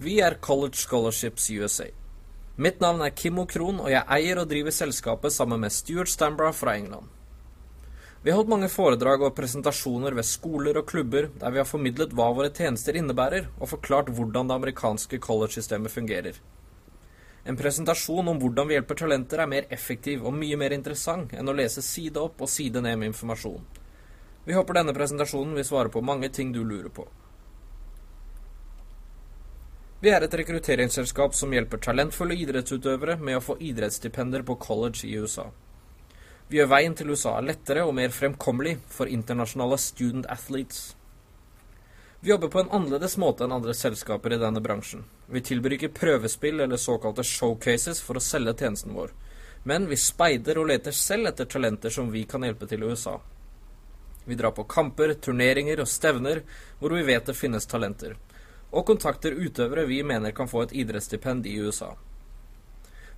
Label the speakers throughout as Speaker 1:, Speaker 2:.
Speaker 1: Vi er College Scholarships USA. Mitt navn er Kimmo Krohn, og jeg eier og driver selskapet sammen med Stuart Stambra fra England. Vi har holdt mange foredrag og presentasjoner ved skoler og klubber der vi har formidlet hva våre tjenester innebærer, og forklart hvordan det amerikanske college-systemet fungerer. En presentasjon om hvordan vi hjelper talenter er mer effektiv og mye mer interessant enn å lese side opp og side ned med informasjon. Vi håper denne presentasjonen vil svare på mange ting du lurer på. Vi er et rekrutteringsselskap som hjelper talentfulle idrettsutøvere med å få idrettsstipender på college i USA. Vi gjør veien til USA lettere og mer fremkommelig for internasjonale student athletes. Vi jobber på en annerledes måte enn andre selskaper i denne bransjen. Vi tilbyr ikke prøvespill eller såkalte showcases for å selge tjenesten vår, men vi speider og leter selv etter talenter som vi kan hjelpe til i USA. Vi drar på kamper, turneringer og stevner hvor vi vet det finnes talenter, og kontakter utøvere vi mener kan få et idrettsstipend i USA.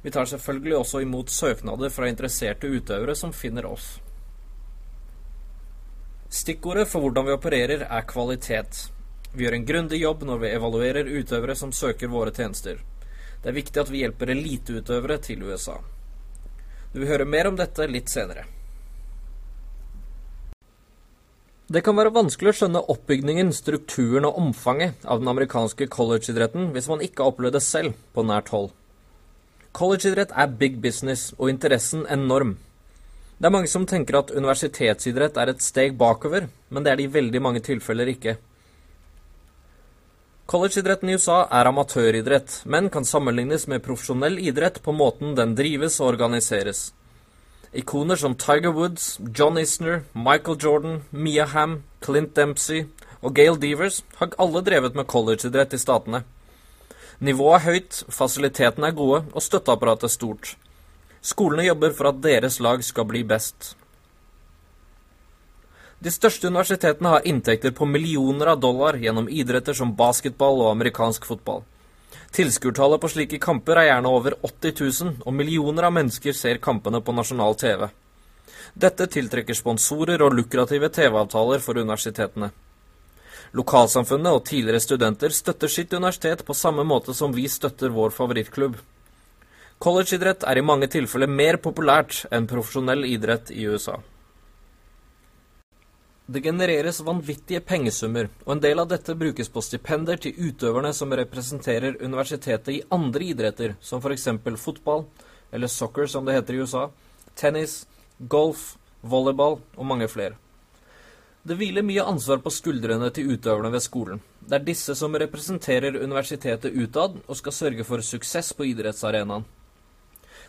Speaker 1: Vi tar selvfølgelig også imot søknader fra interesserte utøvere som finner oss. Stikkordet for hvordan vi opererer, er kvalitet. Vi gjør en grundig jobb når vi evaluerer utøvere som søker våre tjenester. Det er viktig at vi hjelper eliteutøvere til USA. Du vil høre mer om dette litt senere. Det kan være vanskelig å skjønne oppbygningen, strukturen og omfanget av den amerikanske collegeidretten hvis man ikke har opplevd det selv på nært hold. Collegeidrett er big business, og interessen enorm. Det er mange som tenker at universitetsidrett er et steg bakover, men det er det i veldig mange tilfeller ikke. Collegeidretten i USA er amatøridrett, men kan sammenlignes med profesjonell idrett på måten den drives og organiseres. Ikoner som Tiger Woods, John Isner, Michael Jordan, Mia Hamm, Clint Dempsey og Gail Devers har alle drevet med collegeidrett i statene. Nivået er høyt, fasilitetene er gode og støtteapparatet er stort. Skolene jobber for at deres lag skal bli best. De største universitetene har inntekter på millioner av dollar gjennom idretter som basketball og amerikansk fotball. Tilskuertallet på slike kamper er gjerne over 80 000, og millioner av mennesker ser kampene på nasjonal TV. Dette tiltrekker sponsorer og lukrative TV-avtaler for universitetene. Lokalsamfunnet og tidligere studenter støtter sitt universitet på samme måte som vi støtter vår favorittklubb. Collegeidrett er i mange tilfeller mer populært enn profesjonell idrett i USA. Det genereres vanvittige pengesummer, og en del av dette brukes på stipender til utøverne som representerer universitetet i andre idretter, som f.eks. fotball, eller soccer som det heter i USA, tennis, golf, volleyball og mange flere. Det hviler mye ansvar på skuldrene til utøverne ved skolen. Det er disse som representerer universitetet utad og skal sørge for suksess på idrettsarenaen.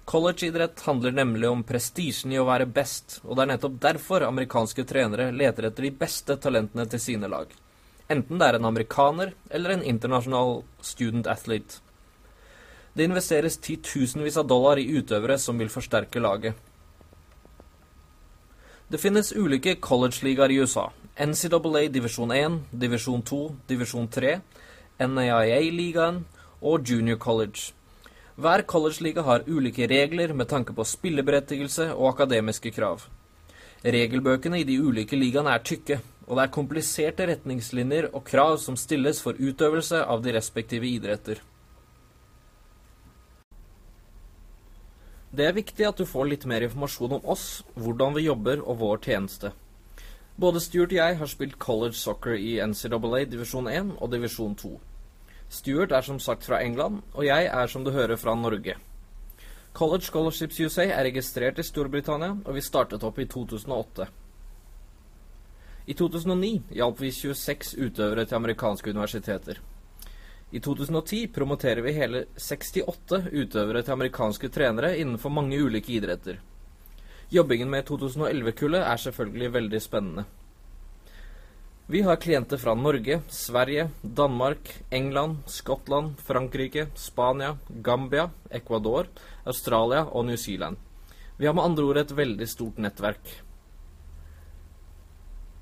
Speaker 1: Collegeidrett handler nemlig om prestisjen i å være best, og det er nettopp derfor amerikanske trenere leter etter de beste talentene til sine lag. Enten det er en amerikaner eller en internasjonal student athlete. Det investeres titusenvis av dollar i utøvere som vil forsterke laget. Det finnes ulike college-ligaer i USA. NCAA divisjon 1, divisjon 2, divisjon 3, NAIA-ligaen og junior college. Hver collegeliga har ulike regler med tanke på spilleberettigelse og akademiske krav. Regelbøkene i de ulike ligaene er tykke, og det er kompliserte retningslinjer og krav som stilles for utøvelse av de respektive idretter. Det er viktig at du får litt mer informasjon om oss, hvordan vi jobber og vår tjeneste. Både Stuart og jeg har spilt college soccer i NCAA divisjon 1 og divisjon 2. Stuart er som sagt fra England, og jeg er som du hører fra Norge. College Scholarships USA er registrert i Storbritannia, og vi startet opp i 2008. I 2009 hjalp vi 26 utøvere til amerikanske universiteter. I 2010 promoterer vi hele 68 utøvere til amerikanske trenere innenfor mange ulike idretter. Jobbingen med 2011-kullet er selvfølgelig veldig spennende. Vi har klienter fra Norge, Sverige, Danmark, England, Skottland, Frankrike, Spania, Gambia, Ecuador, Australia og New Zealand. Vi har med andre ord et veldig stort nettverk.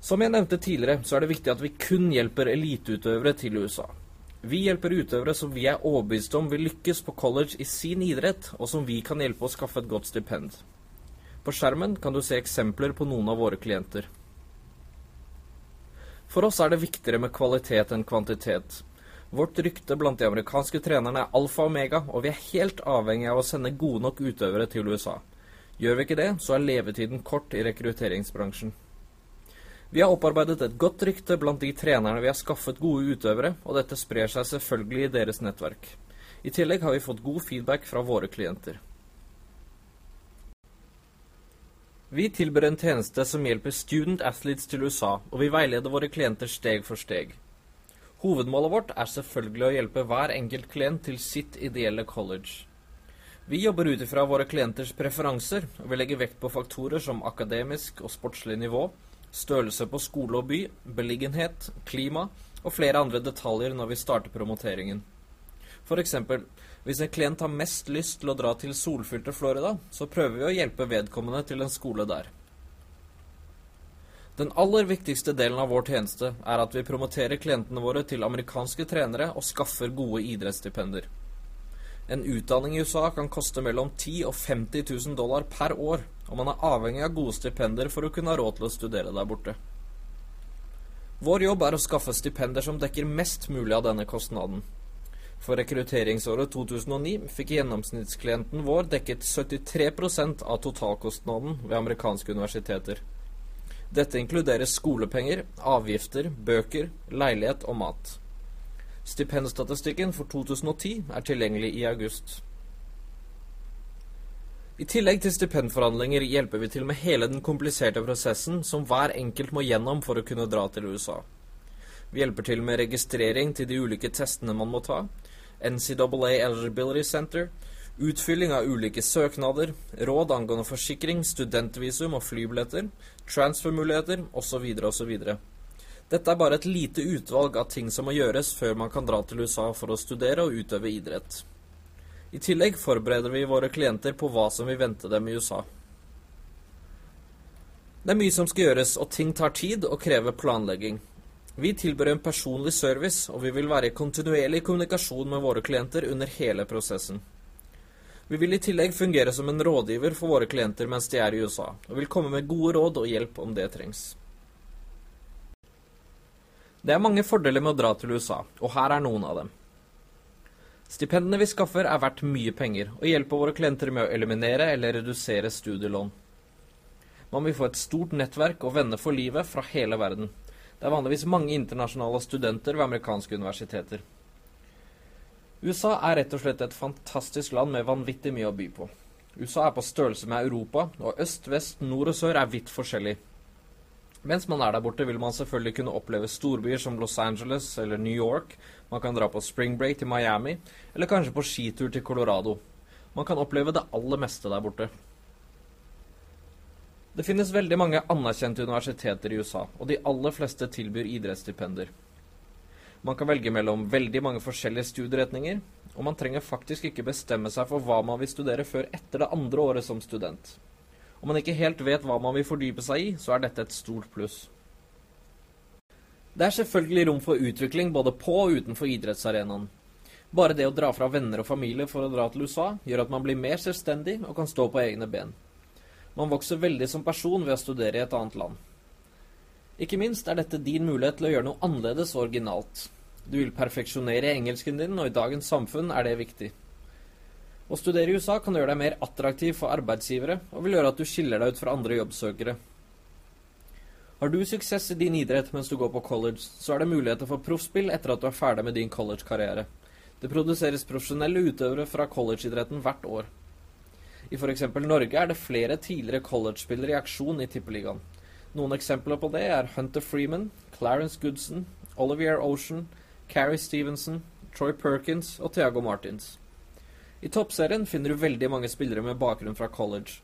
Speaker 1: Som jeg nevnte tidligere, så er det viktig at vi kun hjelper eliteutøvere til USA. Vi hjelper utøvere som vi er overbevist om vil lykkes på college i sin idrett, og som vi kan hjelpe å skaffe et godt stipend. På skjermen kan du se eksempler på noen av våre klienter. For oss er det viktigere med kvalitet enn kvantitet. Vårt rykte blant de amerikanske trenerne er alfa og omega, og vi er helt avhengig av å sende gode nok utøvere til USA. Gjør vi ikke det, så er levetiden kort i rekrutteringsbransjen. Vi har opparbeidet et godt rykte blant de trenerne vi har skaffet gode utøvere, og dette sprer seg selvfølgelig i deres nettverk. I tillegg har vi fått god feedback fra våre klienter. Vi tilbyr en tjeneste som hjelper student athletes til USA, og vi veileder våre klienter steg for steg. Hovedmålet vårt er selvfølgelig å hjelpe hver enkelt klient til sitt ideelle college. Vi jobber ut ifra våre klienters preferanser, og vi legger vekt på faktorer som akademisk og sportslig nivå, størrelse på skole og by, beliggenhet, klima og flere andre detaljer når vi starter promoteringen. For eksempel, hvis en klient har mest lyst til å dra til solfylte Florida, så prøver vi å hjelpe vedkommende til en skole der. Den aller viktigste delen av vår tjeneste er at vi promoterer klientene våre til amerikanske trenere og skaffer gode idrettsstipender. En utdanning i USA kan koste mellom 10 og 50 000 dollar per år, og man er avhengig av gode stipender for å kunne ha råd til å studere der borte. Vår jobb er å skaffe stipender som dekker mest mulig av denne kostnaden. For rekrutteringsåret 2009 fikk gjennomsnittsklienten vår dekket 73% av totalkostnaden ved amerikanske universiteter. Dette inkluderer skolepenger, avgifter, bøker, leilighet og mat. Stipendstatistikken for 2010 er tilgjengelig i august. I tillegg til stipendforhandlinger hjelper vi til med hele den kompliserte prosessen som hver enkelt må gjennom for å kunne dra til USA. Vi hjelper til med registrering til de ulike testene man må ta, NCAA Eligibility Center, Utfylling av ulike søknader, råd angående forsikring, studentvisum og flybilletter, transfermuligheter osv. osv. Dette er bare et lite utvalg av ting som må gjøres før man kan dra til USA for å studere og utøve idrett. I tillegg forbereder vi våre klienter på hva som vil vente dem i USA. Det er mye som skal gjøres, og ting tar tid og krever planlegging. Vi tilbyr en personlig service, og vi vil være i kontinuerlig kommunikasjon med våre klienter under hele prosessen. Vi vil i tillegg fungere som en rådgiver for våre klienter mens de er i USA, og vil komme med gode råd og hjelp om det trengs. Det er mange fordeler med å dra til USA, og her er noen av dem. Stipendene vi skaffer er verdt mye penger, og hjelper våre klienter med å eliminere eller redusere studielån. Man vil få et stort nettverk og venner for livet fra hele verden. Det er vanligvis mange internasjonale studenter ved amerikanske universiteter. USA er rett og slett et fantastisk land med vanvittig mye å by på. USA er på størrelse med Europa, og øst, vest, nord og sør er vidt forskjellig. Mens man er der borte, vil man selvfølgelig kunne oppleve storbyer som Los Angeles eller New York. Man kan dra på spring break til Miami, eller kanskje på skitur til Colorado. Man kan oppleve det aller meste der borte. Det finnes veldig mange anerkjente universiteter i USA, og de aller fleste tilbyr idrettsstipender. Man kan velge mellom veldig mange forskjellige studieretninger, og man trenger faktisk ikke bestemme seg for hva man vil studere før etter det andre året som student. Om man ikke helt vet hva man vil fordype seg i, så er dette et stort pluss. Det er selvfølgelig rom for utvikling både på og utenfor idrettsarenaen. Bare det å dra fra venner og familie for å dra til USA, gjør at man blir mer selvstendig og kan stå på egne ben. Man vokser veldig som person ved å studere i et annet land. Ikke minst er dette din mulighet til å gjøre noe annerledes og originalt. Du vil perfeksjonere engelsken din, og i dagens samfunn er det viktig. Å studere i USA kan gjøre deg mer attraktiv for arbeidsgivere, og vil gjøre at du skiller deg ut fra andre jobbsøkere. Har du suksess i din idrett mens du går på college, så er det muligheter for proffspill etter at du er ferdig med din college-karriere. Det produseres profesjonelle utøvere fra collegeidretten hvert år. I f.eks. Norge er det flere tidligere college-spillere i aksjon i Tippeligaen. Noen eksempler på det er Hunter Freeman, Clarence Goodson, Olivier Ocean, Carrie Stevenson, Troy Perkins og Thiago Martins. I toppserien finner du veldig mange spillere med bakgrunn fra college.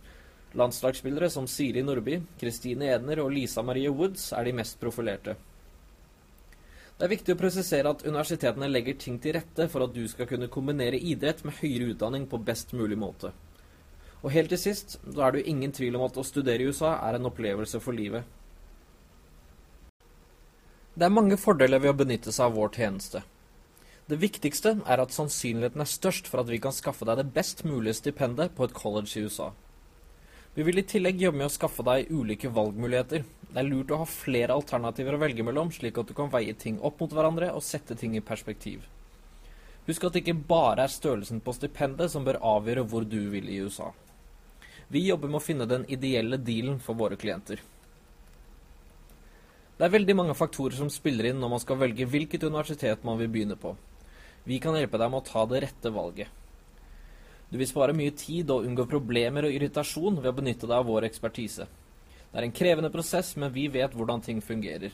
Speaker 1: Landslagsspillere som Siri Nordby, Kristine Edner og Lisa Marie Woods er de mest profilerte. Det er viktig å presisere at universitetene legger ting til rette for at du skal kunne kombinere idrett med høyere utdanning på best mulig måte. Og helt til sist, da er det jo ingen tvil om at å studere i USA er en opplevelse for livet. Det er mange fordeler ved å benytte seg av vår tjeneste. Det viktigste er at sannsynligheten er størst for at vi kan skaffe deg det best mulige stipendet på et college i USA. Vi vil i tillegg jobbe med å skaffe deg ulike valgmuligheter. Det er lurt å ha flere alternativer å velge mellom, slik at du kan veie ting opp mot hverandre og sette ting i perspektiv. Husk at det ikke bare er størrelsen på stipendet som bør avgjøre hvor du vil i USA. Vi jobber med å finne den ideelle dealen for våre klienter. Det er veldig mange faktorer som spiller inn når man skal velge hvilket universitet man vil begynne på. Vi kan hjelpe deg med å ta det rette valget. Du vil spare mye tid og unngå problemer og irritasjon ved å benytte deg av vår ekspertise. Det er en krevende prosess, men vi vet hvordan ting fungerer.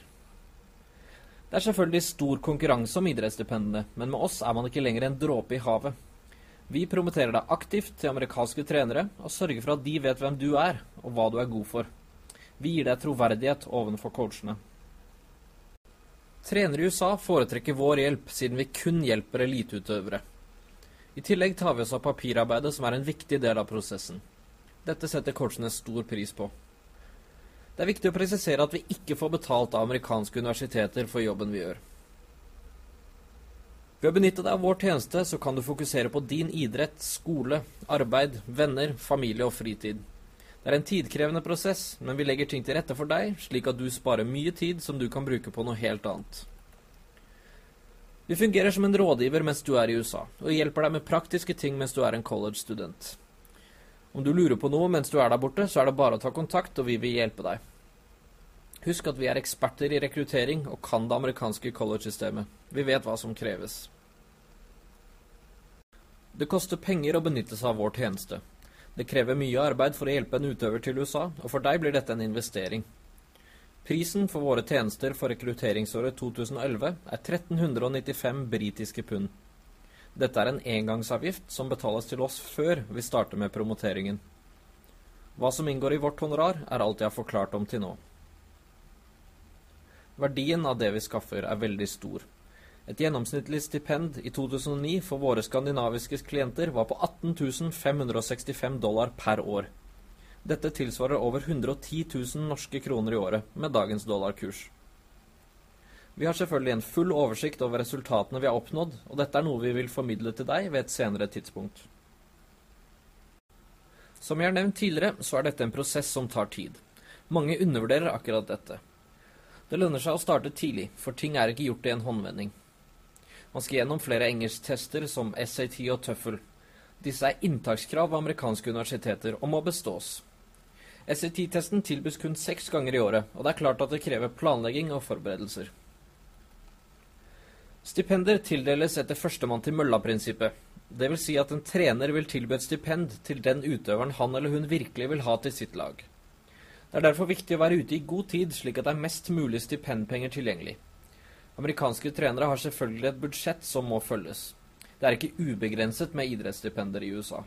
Speaker 1: Det er selvfølgelig stor konkurranse om idrettsstipendene, men med oss er man ikke lenger en dråpe i havet. Vi promoterer deg aktivt til amerikanske trenere og sørger for at de vet hvem du er, og hva du er god for. Vi gir deg troverdighet ovenfor coachene. Trenere i USA foretrekker vår hjelp, siden vi kun hjelper eliteutøvere. I tillegg tar vi oss av papirarbeidet, som er en viktig del av prosessen. Dette setter coachene stor pris på. Det er viktig å presisere at vi ikke får betalt av amerikanske universiteter for jobben vi gjør. Ved å benytte deg av vår tjeneste, så kan du fokusere på din idrett, skole, arbeid, venner, familie og fritid. Det er en tidkrevende prosess, men vi legger ting til rette for deg, slik at du sparer mye tid som du kan bruke på noe helt annet. Vi fungerer som en rådgiver mens du er i USA, og hjelper deg med praktiske ting mens du er en college-student. Om du lurer på noe mens du er der borte, så er det bare å ta kontakt, og vi vil hjelpe deg. Husk at vi er eksperter i rekruttering og kan det amerikanske college-systemet. Vi vet hva som kreves. Det koster penger å benytte seg av vår tjeneste. Det krever mye arbeid for å hjelpe en utøver til USA, og for deg blir dette en investering. Prisen for våre tjenester for rekrutteringsåret 2011 er 1395 britiske pund. Dette er en engangsavgift som betales til oss før vi starter med promoteringen. Hva som inngår i vårt honorar, er alt jeg har forklart om til nå. Verdien av det vi skaffer, er veldig stor. Et gjennomsnittlig stipend i 2009 for våre skandinaviske klienter var på 18 565 dollar per år. Dette tilsvarer over 110 000 norske kroner i året med dagens dollarkurs. Vi har selvfølgelig en full oversikt over resultatene vi har oppnådd, og dette er noe vi vil formidle til deg ved et senere tidspunkt. Som jeg har nevnt tidligere, så er dette en prosess som tar tid. Mange undervurderer akkurat dette. Det lønner seg å starte tidlig, for ting er ikke gjort i en håndvending. Man skal gjennom flere engelsktester som SAT og Tøffel. Disse er inntakskrav ved amerikanske universiteter og må bestås. SAT-testen tilbys kun seks ganger i året, og det er klart at det krever planlegging og forberedelser. Stipender tildeles etter førstemann til mølla-prinsippet. Det vil si at en trener vil tilby et stipend til den utøveren han eller hun virkelig vil ha til sitt lag. Det er derfor viktig å være ute i god tid, slik at det er mest mulig stipendpenger tilgjengelig. Amerikanske trenere har selvfølgelig et budsjett som må følges. Det er ikke ubegrenset med idrettsstipender i USA.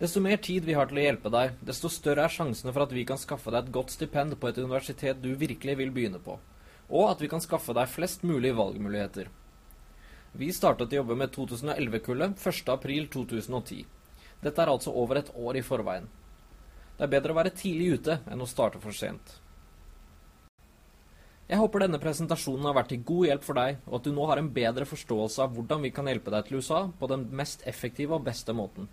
Speaker 1: Desto mer tid vi har til å hjelpe deg, desto større er sjansene for at vi kan skaffe deg et godt stipend på et universitet du virkelig vil begynne på, og at vi kan skaffe deg flest mulig valgmuligheter. Vi startet å jobbe med 2011-kullet 1.4.2010. Dette er altså over et år i forveien. Det er bedre å være tidlig ute enn å starte for sent. Jeg håper denne presentasjonen har vært til god hjelp for deg, og at du nå har en bedre forståelse av hvordan vi kan hjelpe deg til USA på den mest effektive og beste måten.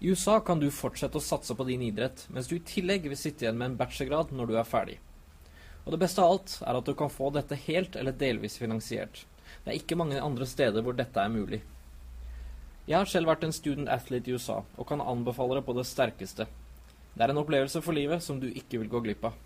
Speaker 1: I USA kan du fortsette å satse på din idrett, mens du i tillegg vil sitte igjen med en bachelorgrad når du er ferdig. Og det beste av alt er at du kan få dette helt eller delvis finansiert. Det er ikke mange andre steder hvor dette er mulig. Jeg har selv vært en student athlete i USA, og kan anbefale det på det sterkeste. Det er en opplevelse for livet som du ikke vil gå glipp av.